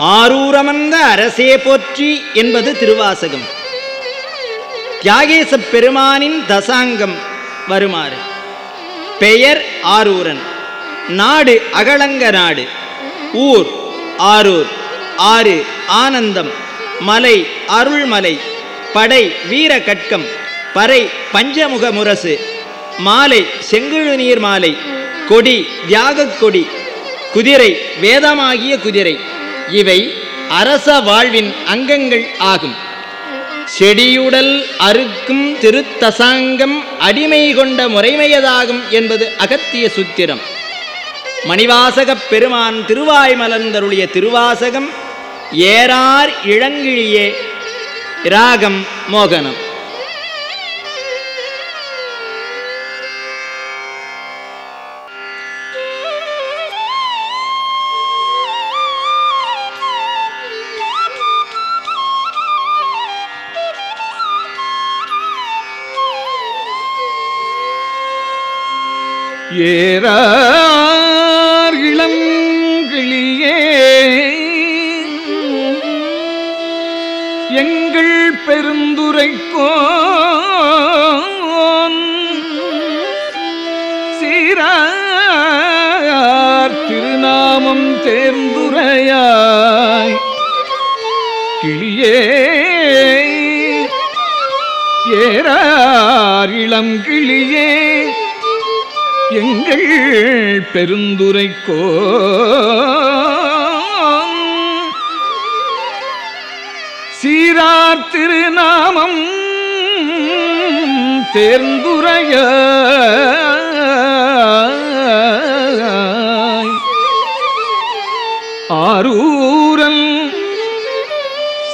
ஆரூரமந்த அரசே போற்றி என்பது திருவாசகம். தியாகேசப் பெருமானின் தசாங்கம் வருமாறு. பெயர் ஆரூரன். நாடு அகலங்க நாடு. ஊர் ஆரூர். ஆறு ஆனந்தம். மலை அருள்மலை. படை வீர கட்கம். பறை பஞ்சமுக முரசு. மாலை செங்குழு நீர் மாலை. கொடி தியாகக் கொடி. குதிரை வேதமாகிய குதிரை. இவை அரச வாழ்வின் அங்கங்கள் ஆகும். செடியுடல் அறுக்கும் திருத்தசாங்கம் அடிமை கொண்ட முறைமையதாகும் என்பது அகத்திய சுத்திரம். மணிவாசகப் பெருமான் திருவாய்மலர்ந்தருளிய திருவாசகம் ஏறார் இளங்கிழியே ராகம் மோகனம். ஏறார் இளங்கிளியே எங்கள் பெருந்துரைக்கோ சீரார் திருநாமம் தேர்ந்துரையாய். கிளியே ஏறார் இளம் கிளியே. எங்கள் பெருந்துரைக்கோ சீரார் திருநாமம் தேர்ந்துரைய. ஆரூரன்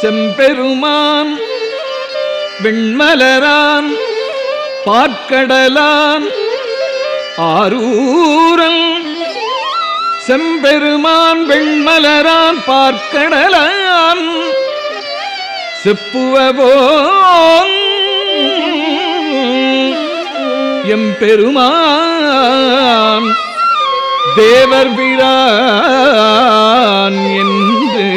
செம்பெருமான் வெண்மலரான் பார்க்கடலான் ஆரூரன் செம்பெருமான் வெண்மலரான் பார்க்கடலான். செப்புவபோன் எம்பெருமான் தேவர் பிரான் என்று.